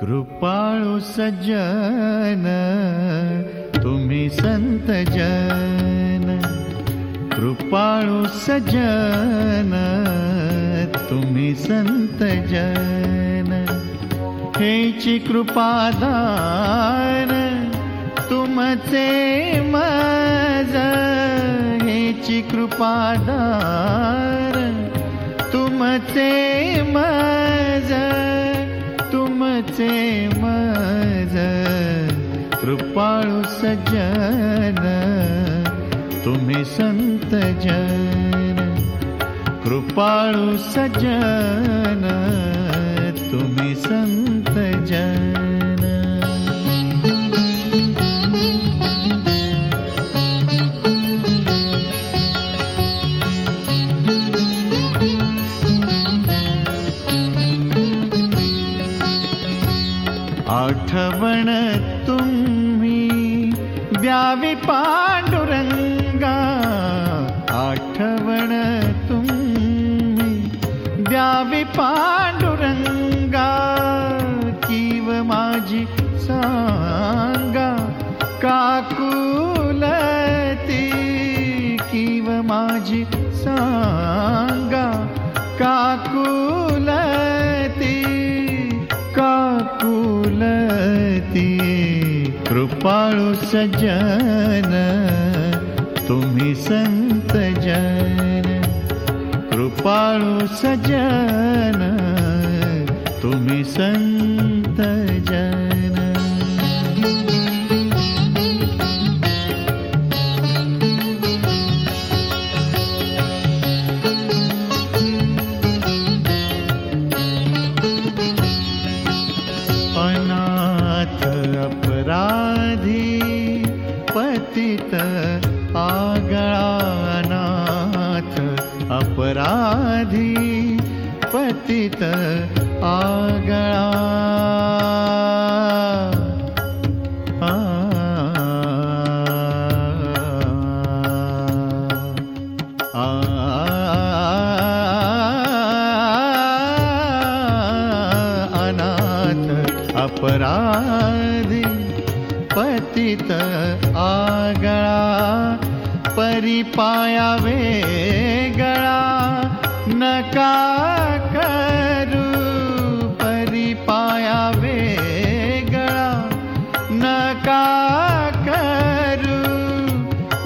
कृपाळु सज्जन तुम्ही संत जन। कृपाळु सज्जन। तुम्ही संत जन हेची कृपादान तुमचे मज हेची कृपादान तुमचे मज तुमचे मज कृपाळु सज्जन तुम्ही संत जन कृपाणु सजन तुम्हें संत जन। आठवण तुम्ही व्यावी पांडु पांडुरंगा किव माझी सांगा काकुलती किव माझी सांगा काकुलती काकुलती कृपाळु सज्जन संत जन कृपाळु सज्जन तुम्ही संत जन। अनाथ अपराधी पतित अपराधी पतित आगळा. आ, अनाथ अपराधी पतित आगळा. परि पाया वे गड़ा, नका करू। परि पाया वे गड़ा न का करू,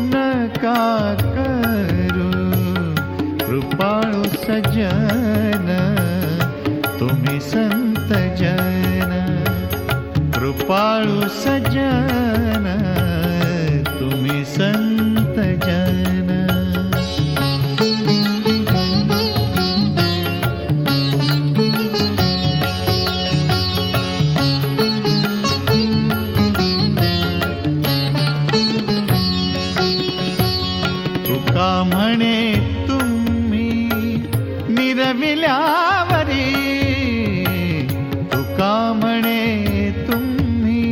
नका करू। कृपाणु सजन तुम्हें संत जन। कृपाणु सजन तुका म्हणे तुम्ही निरविल्यावरी तुका म्हणे तुम्ही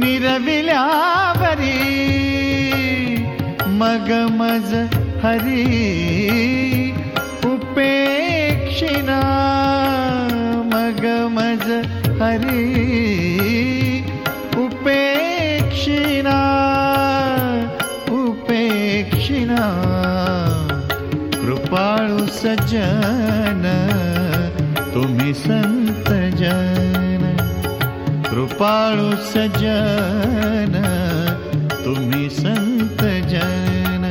निरविल्यावरी मग मज हरी उपेक्षिना मग मज हरी उपेक्षिना कृपाळु सज्जन तुम्ही संत जन। कृपाळु सज्जन तुम्ही संत जन।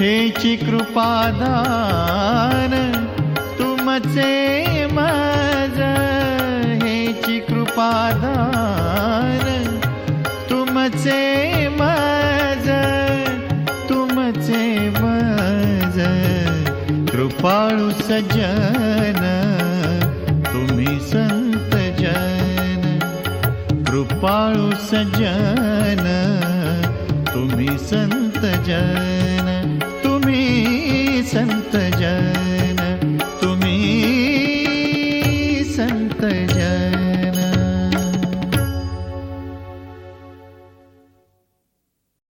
हेची कृपादान तुमचे कृपाळु सज्जन तुम्ही संत जन. कृपाळु सज्जन तुम्ही संत जन. तुम्ही संत